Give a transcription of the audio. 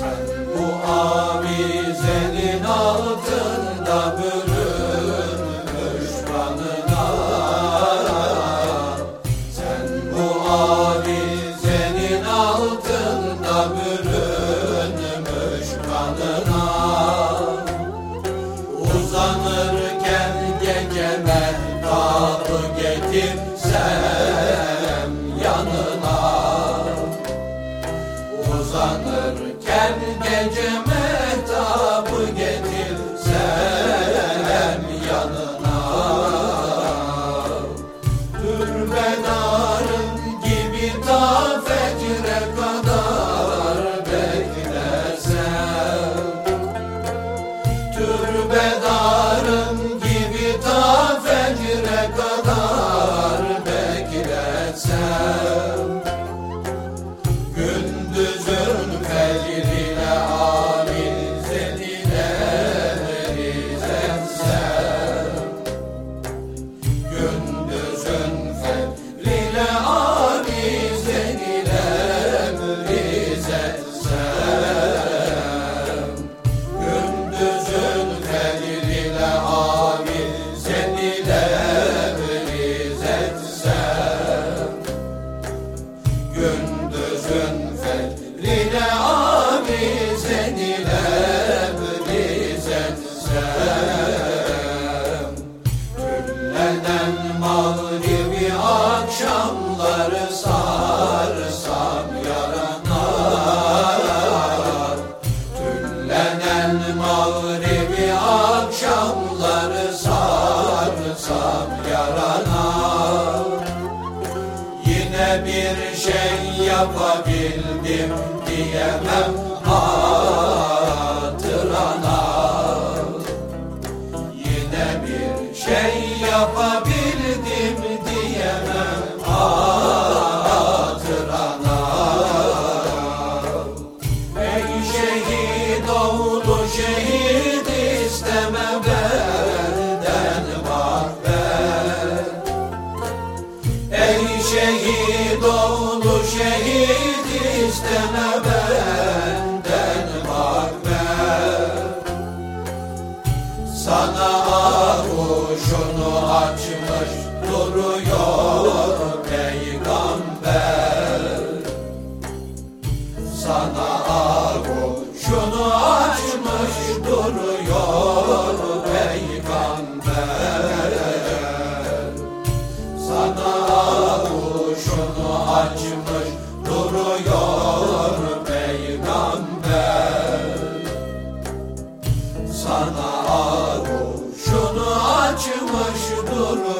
sun. Sen gece mehtabı yanına Türbedarın gibi ta kadar beklersen Türbedarın gibi ta kadar beklersen ne bir şey yapabildim diyemem. Ah. istemem. sana ağır Şunu açmış durur.